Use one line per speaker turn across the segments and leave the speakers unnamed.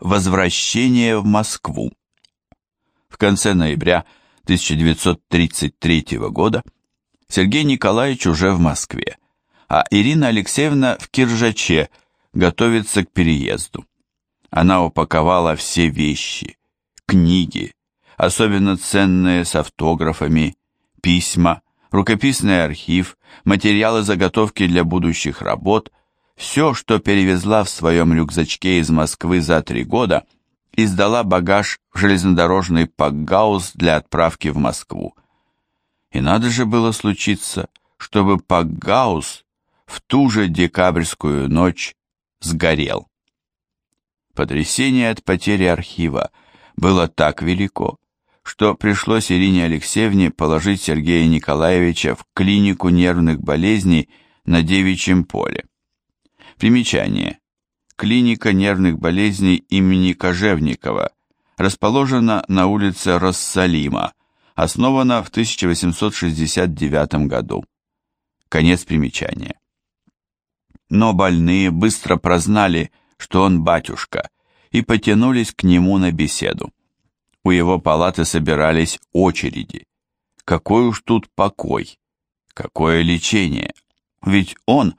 Возвращение в Москву. В конце ноября 1933 года Сергей Николаевич уже в Москве, а Ирина Алексеевна в Киржаче готовится к переезду. Она упаковала все вещи, книги, особенно ценные с автографами, письма, рукописный архив, материалы заготовки для будущих работ, все, что перевезла в своем рюкзачке из Москвы за три года, и сдала багаж в железнодорожный Пакгаус для отправки в Москву. И надо же было случиться, чтобы Пакгаус в ту же декабрьскую ночь сгорел. Потрясение от потери архива было так велико, что пришлось Ирине Алексеевне положить Сергея Николаевича в клинику нервных болезней на Девичьем поле. Примечание. Клиника нервных болезней имени Кожевникова расположена на улице Рассалима, основана в 1869 году. Конец примечания. Но больные быстро прознали, что он батюшка, и потянулись к нему на беседу. У его палаты собирались очереди. Какой уж тут покой, какое лечение. Ведь он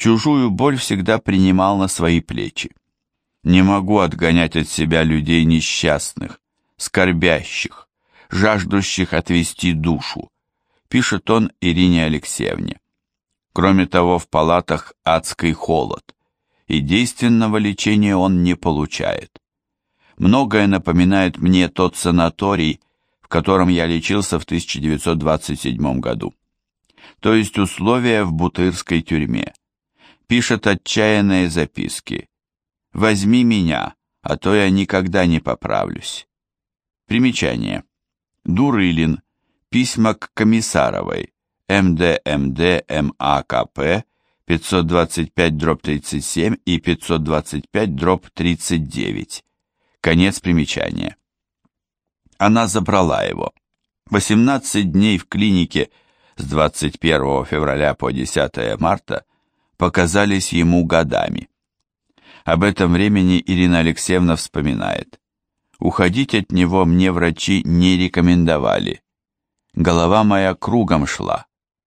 чужую боль всегда принимал на свои плечи. Не могу отгонять от себя людей несчастных, скорбящих, жаждущих отвести душу, пишет он Ирине Алексеевне. Кроме того, в палатах адский холод, и действенного лечения он не получает. Многое напоминает мне тот санаторий, в котором я лечился в 1927 году. То есть условия в Бутырской тюрьме. Пишет отчаянные записки. «Возьми меня, а то я никогда не поправлюсь». Примечание. Дурылин. Письма к Комиссаровой. МДМД МАКП 525 дробь 37 и 525 дробь 39. Конец примечания. Она забрала его. 18 дней в клинике с 21 февраля по 10 марта показались ему годами. Об этом времени Ирина Алексеевна вспоминает. Уходить от него мне врачи не рекомендовали. Голова моя кругом шла.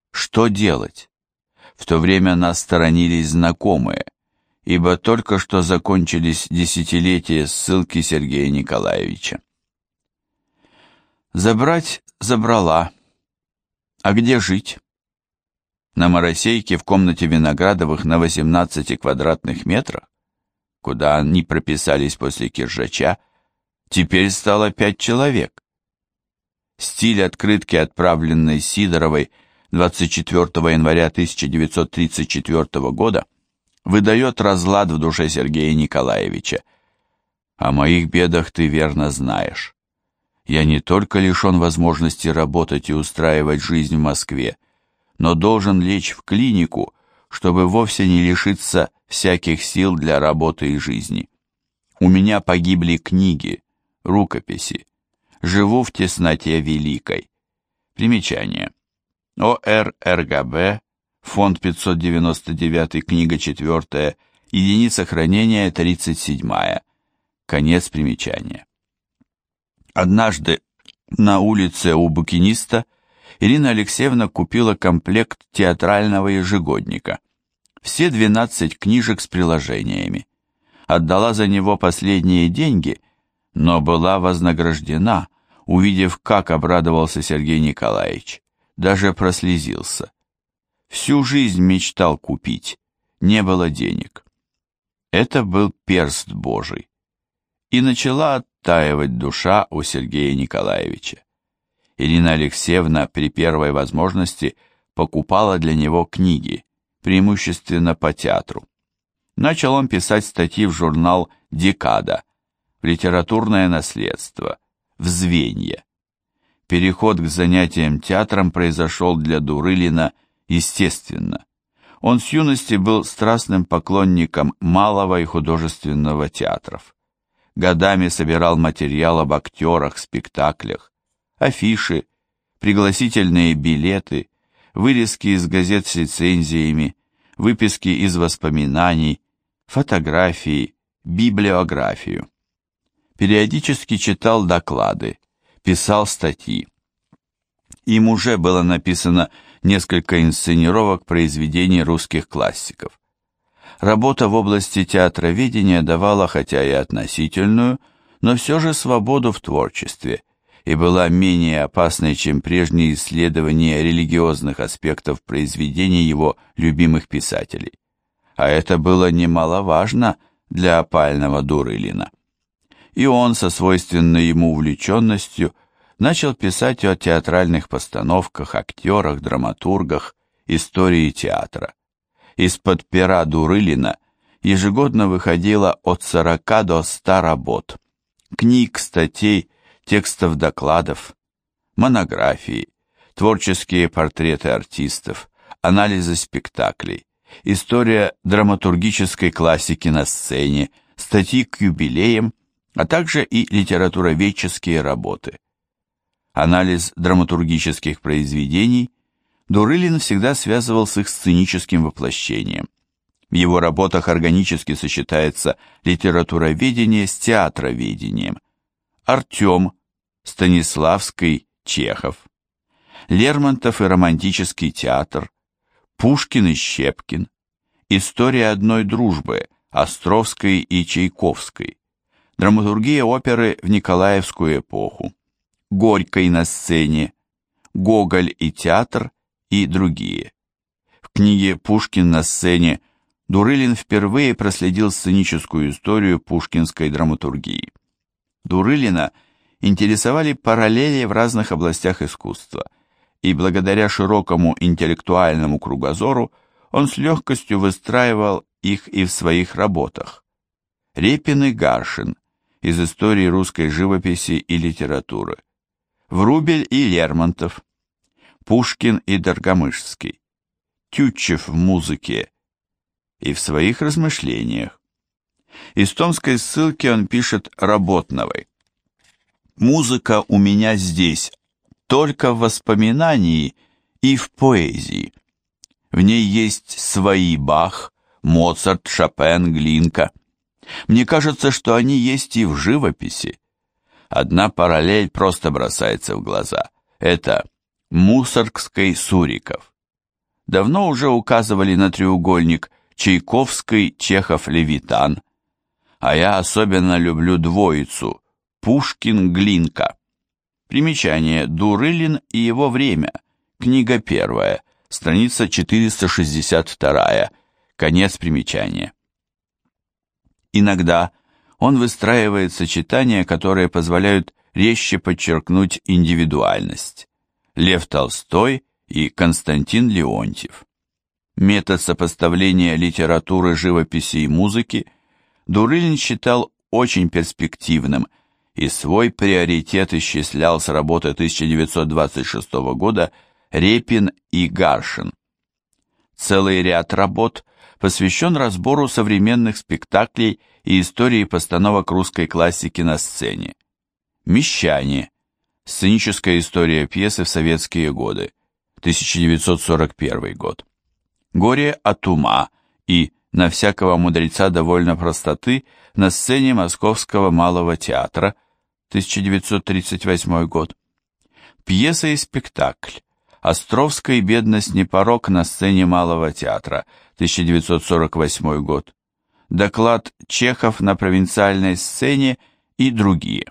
Что делать? В то время нас сторонились знакомые ибо только что закончились десятилетия ссылки Сергея Николаевича. Забрать забрала. А где жить? На Моросейке в комнате Виноградовых на 18 квадратных метрах, куда они прописались после Киржача, теперь стало пять человек. Стиль открытки, отправленной Сидоровой 24 января 1934 года, выдает разлад в душе Сергея Николаевича. О моих бедах ты верно знаешь. Я не только лишен возможности работать и устраивать жизнь в Москве, но должен лечь в клинику, чтобы вовсе не лишиться всяких сил для работы и жизни. У меня погибли книги, рукописи. Живу в тесноте великой. Примечание. ОР-РГБ фонд 599, книга 4, единица хранения 37, конец примечания. Однажды на улице у букиниста Ирина Алексеевна купила комплект театрального ежегодника. Все 12 книжек с приложениями. Отдала за него последние деньги, но была вознаграждена, увидев, как обрадовался Сергей Николаевич. Даже прослезился. Всю жизнь мечтал купить, не было денег. Это был перст Божий. И начала оттаивать душа у Сергея Николаевича. Ирина Алексеевна при первой возможности покупала для него книги, преимущественно по театру. Начал он писать статьи в журнал «Декада», в «Литературное наследство», в «Звенья». Переход к занятиям театром произошел для Дурылина естественно. Он с юности был страстным поклонником малого и художественного театров. Годами собирал материал об актерах, спектаклях, афиши, пригласительные билеты, вырезки из газет с рецензиями, выписки из воспоминаний, фотографии, библиографию. периодически читал доклады, писал статьи. Им уже было написано несколько инсценировок произведений русских классиков. Работа в области театроведения давала хотя и относительную, но все же свободу в творчестве и была менее опасной, чем прежние исследования религиозных аспектов произведений его любимых писателей. А это было немаловажно для опального Дурылина. И он со свойственной ему увлеченностью начал писать о театральных постановках, актерах, драматургах, истории театра. Из-под пера Дурылина ежегодно выходило от 40 до 100 работ, книг, статей, текстов докладов, монографии, творческие портреты артистов, анализы спектаклей, история драматургической классики на сцене, статьи к юбилеям, а также и литературоведческие работы. Анализ драматургических произведений Дурылин всегда связывал с их сценическим воплощением. В его работах органически сочетается литературоведение с театроведением. Артем, Станиславский, Чехов, Лермонтов и романтический театр, Пушкин и Щепкин, История одной дружбы Островской и Чайковской, драматургия оперы в Николаевскую эпоху, Горькой на сцене, Гоголь и театр и другие. В книге «Пушкин на сцене» Дурылин впервые проследил сценическую историю пушкинской драматургии. Дурылина интересовали параллели в разных областях искусства, и благодаря широкому интеллектуальному кругозору он с легкостью выстраивал их и в своих работах. Репин и Гаршин из истории русской живописи и литературы, Врубель и Лермонтов, Пушкин и Доргомышский, Тютчев в музыке и в своих размышлениях. Из томской ссылки он пишет Работновой. «Музыка у меня здесь, только в воспоминании и в поэзии. В ней есть свои Бах, Моцарт, Шопен, Глинка. Мне кажется, что они есть и в живописи. Одна параллель просто бросается в глаза. Это Мусоргской Суриков. Давно уже указывали на треугольник Чайковский, Чехов, Левитан. А я особенно люблю двоицу Пушкин-Глинка. Примечание Дурылин и его время. Книга первая, страница 462, конец примечания. Иногда он выстраивает сочетания, которые позволяют резче подчеркнуть индивидуальность. Лев Толстой и Константин Леонтьев. Метод сопоставления литературы, живописи и музыки Дурылин считал очень перспективным и свой приоритет исчислял с работы 1926 года Репин и Гаршин. Целый ряд работ посвящен разбору современных спектаклей и истории постановок русской классики на сцене. «Мещане», Сценическая история пьесы в советские годы. 1941 год. Горе от ума и на всякого мудреца довольно простоты на сцене Московского малого театра. 1938 год. Пьеса и спектакль. Островская бедность не порок на сцене Малого театра, 1948 год. Доклад Чехов на провинциальной сцене и другие.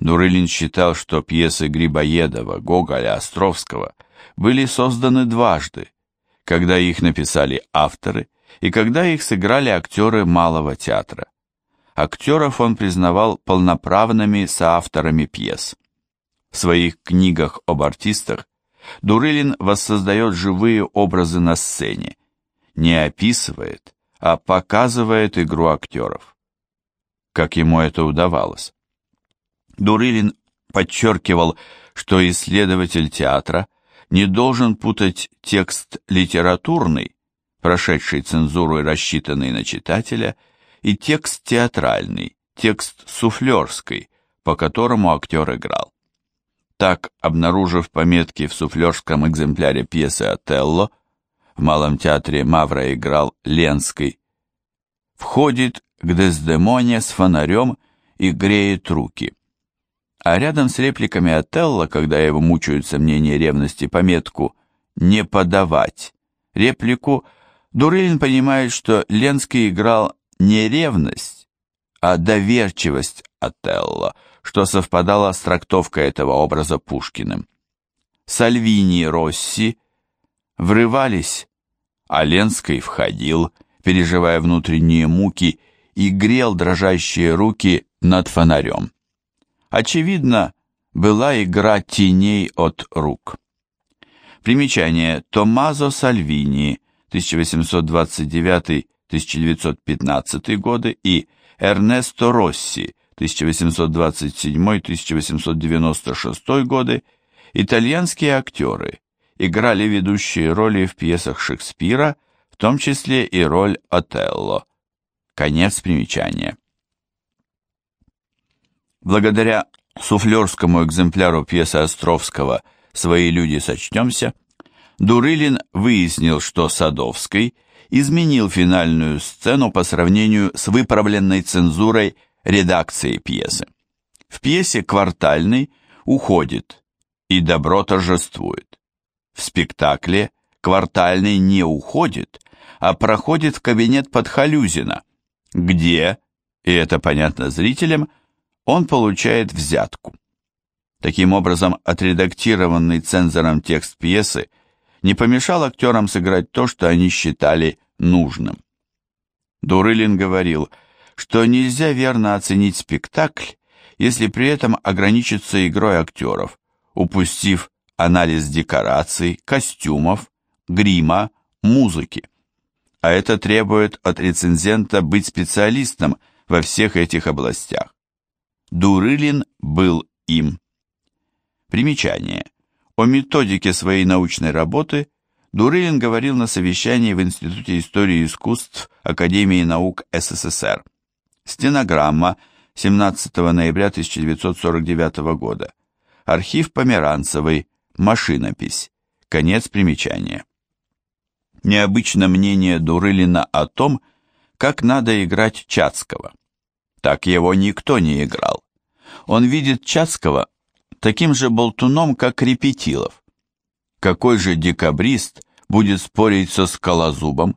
Дурылин считал, что пьесы Грибоедова, Гоголя, Островского были созданы дважды, когда их написали авторы и когда их сыграли актеры Малого театра. Актеров он признавал полноправными соавторами пьес. В своих книгах об артистах Дурылин воссоздает живые образы на сцене, не описывает, а показывает игру актеров. Как ему это удавалось? Дурылин подчеркивал, что исследователь театра не должен путать текст литературный, прошедший цензуру и рассчитанный на читателя, и текст театральный, текст суфлерский, по которому актер играл. Так, обнаружив пометки в суфлерском экземпляре пьесы «Отелло», в Малом театре Мавра играл Ленский, входит к Дездемоне с фонарем и греет руки. А рядом с репликами Отелло, когда его мучают сомнения ревности, пометку «не подавать» реплику, Дурылин понимает, что Ленский играл не ревность, а доверчивость Отелло, что совпадало с трактовкой этого образа Пушкиным. Сальвини и Росси врывались, а Ленский входил, переживая внутренние муки, и грел дрожащие руки над фонарем. Очевидно, была игра теней от рук. Примечание. Томмазо Сальвини, 1829-1915 годы и Эрнесто Росси, 1827-1896 годы, итальянские актеры, играли ведущие роли в пьесах Шекспира, в том числе и роль Отелло. Конец примечания. Благодаря суфлерскому экземпляру пьесы Островского «Свои люди сочтемся», Дурылин выяснил, что Садовский изменил финальную сцену по сравнению с выправленной цензурой редакции пьесы. В пьесе «Квартальный» уходит, и добро торжествует. В спектакле «Квартальный» не уходит, а проходит в кабинет Подхалюзина, где, и это понятно зрителям, он получает взятку. Таким образом, отредактированный цензором текст пьесы не помешал актерам сыграть то, что они считали нужным. Дурылин говорил, что нельзя верно оценить спектакль, если при этом ограничиться игрой актеров, упустив анализ декораций, костюмов, грима, музыки. А это требует от рецензента быть специалистом во всех этих областях. Дурылин был им. Примечание. О методике своей научной работы Дурылин говорил на совещании в Институте истории искусств Академии наук СССР. Стенограмма 17 ноября 1949 года. Архив Померанцевой. Машинопись. Конец примечания. Необычно мнение Дурылина о том, как надо играть Чацкого. Так его никто не играл. Он видит Чацкого таким же болтуном, как Репетилов. Какой же декабрист будет спорить со Скалозубом,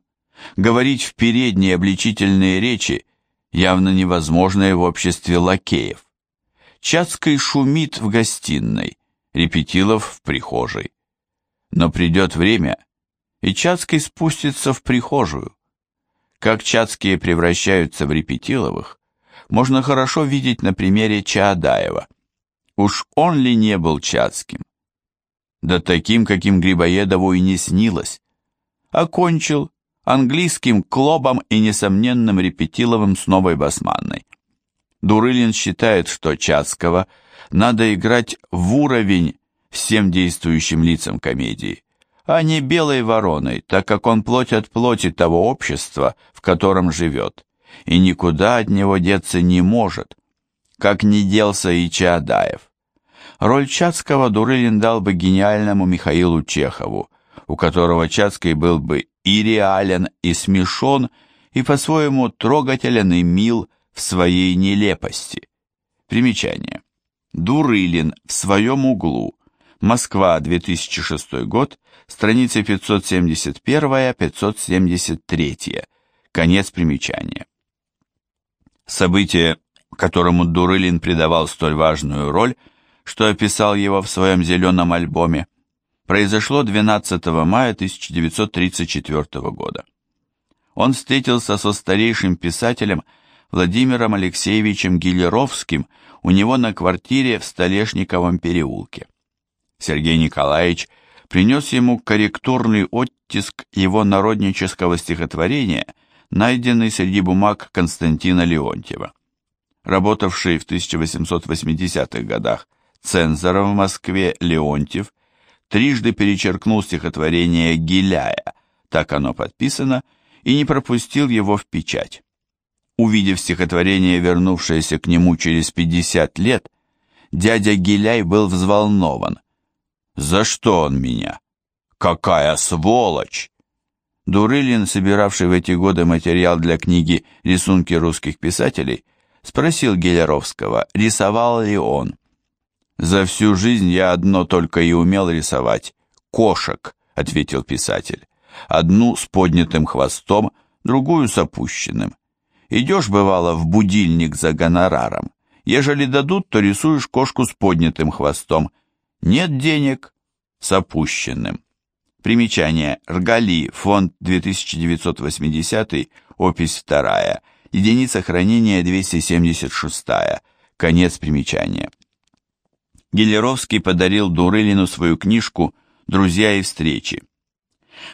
говорить в передние обличительные речи, явно невозможные в обществе лакеев? Чацкий шумит в гостиной, Репетилов в прихожей. Но придет время, и Чацкий спустится в прихожую. Как Чацкие превращаются в Репетиловых, можно хорошо видеть на примере Чаадаева. Уж он ли не был Чацким? Да таким, каким Грибоедову и не снилось. Окончил английским клобом и несомненным Репетиловым с новой басманной. Дурылин считает, что Чацкого надо играть в уровень всем действующим лицам комедии, а не белой вороной, так как он плоть от плоти того общества, в котором живет, и никуда от него деться не может, как не делся и Чаадаев. Роль Чацкого Дурылин дал бы гениальному Михаилу Чехову, у которого Чацкий был бы и реален, и смешон, и по-своему трогателен и мил, в своей нелепости. Примечание. Дурылин в своем углу. Москва, 2006 год, страницы 571-573. Конец примечания. Событие, которому Дурылин придавал столь важную роль, что описал его в своем зеленом альбоме, произошло 12 мая 1934 года. Он встретился со старейшим писателем Владимиром Алексеевичем Гилеровским у него на квартире в Столешниковом переулке. Сергей Николаевич принес ему корректурный оттиск его народнического стихотворения, найденный среди бумаг Константина Леонтьева. Работавший в 1880-х годах цензором в Москве Леонтьев трижды перечеркнул стихотворение Гиляя, так оно подписано, и не пропустил его в печать. Увидев стихотворение, вернувшееся к нему через 50 лет, дядя Гиляй был взволнован. «За что он меня? Какая сволочь!» Дурылин, собиравший в эти годы материал для книги «Рисунки русских писателей», Спросил Гелеровского, рисовал ли он. «За всю жизнь я одно только и умел рисовать — кошек», — ответил писатель. «Одну с поднятым хвостом, другую с опущенным. Идешь, бывало, в будильник за гонораром. Ежели дадут, то рисуешь кошку с поднятым хвостом. Нет денег — с опущенным». Примечание. Ргали, фонд 2980, опись 2, единица хранения 276, конец примечания. Гелеровский подарил Дурылину свою книжку «Друзья и встречи».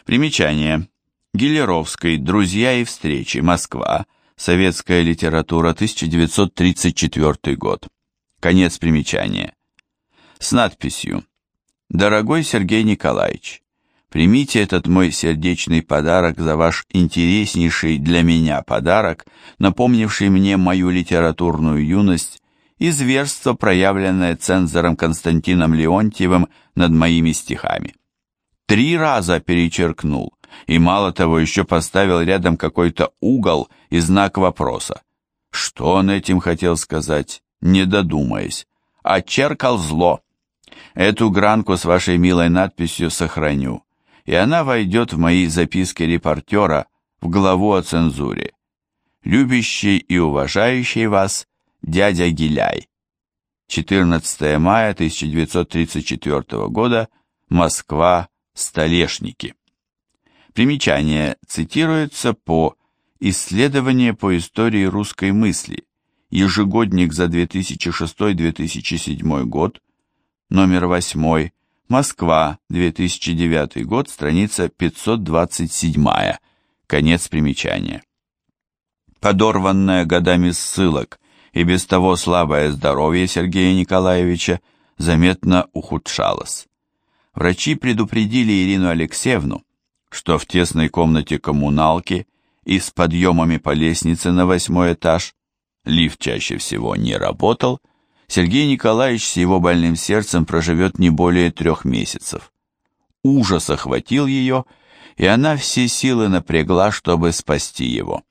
Примечание. Гелеровский «Друзья и встречи. Москва. Советская литература. 1934 год». Конец примечания. С надписью «Дорогой Сергей Николаевич, примите этот мой сердечный подарок за ваш интереснейший для меня подарок, напомнивший мне мою литературную юность и зверство, проявленное цензором Константином Леонтьевым над моими стихами. Три раза перечеркнул, и мало того, еще поставил рядом какой-то угол и знак вопроса. Что он этим хотел сказать, не додумаясь? Очеркал зло. Эту гранку с вашей милой надписью сохраню, и она войдет в мои записки репортера в главу о цензуре. Любящий и уважающий вас Дядя Гиляй. 14 мая 1934 года. Москва. Столешники. Примечание цитируется по «Исследование по истории русской мысли», ежегодник за 2006-2007 год, номер 8, Москва, 2009 год, страница 527, конец примечания. Подорванная годами ссылок и без того слабое здоровье Сергея Николаевича заметно ухудшалось. Врачи предупредили Ирину Алексеевну, что в тесной комнате коммуналки и с подъемами по лестнице на восьмой этаж, лифт чаще всего не работал, Сергей Николаевич с его больным сердцем проживет не более трех месяцев. Ужас охватил ее, и она все силы напрягла, чтобы спасти его.